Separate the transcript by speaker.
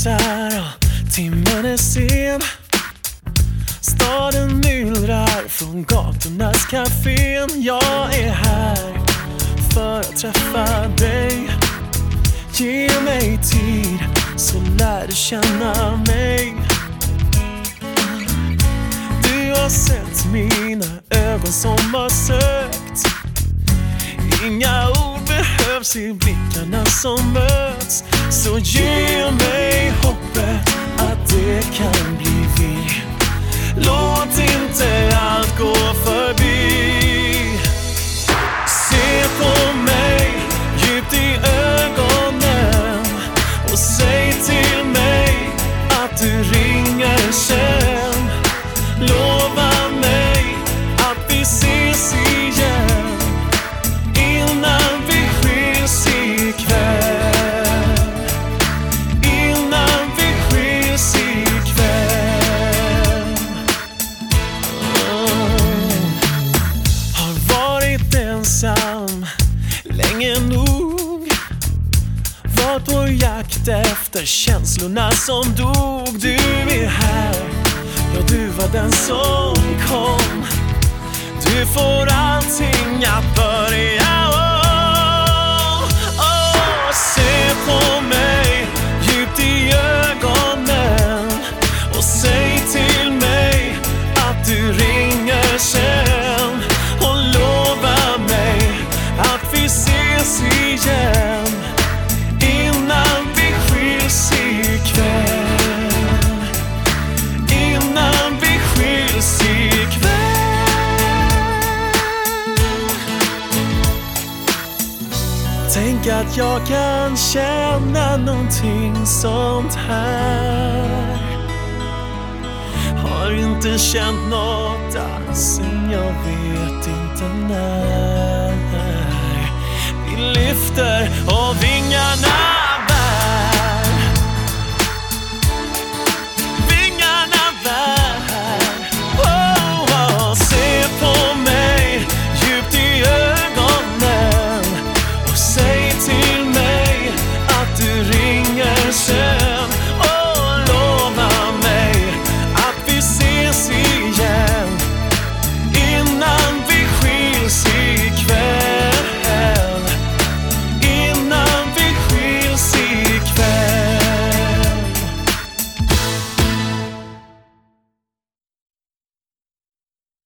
Speaker 1: isär och timmen är sen. Staden myllrar från gatornas kafén. Jag är här för att träffa dig. Ge mig tid så lär du känna mig. Du har sett mina ögon som har sökt. Inga ord behövs i blickarna som möts. Så ge mig att det Varit på jakt efter känslorna som dog. Du är här, ja du var den som kom. Du får allting att börja Tänk att jag kan känna någonting sånt här. Har inte känt något alls sen jag vet inte när. Vi lyfter av vingarna.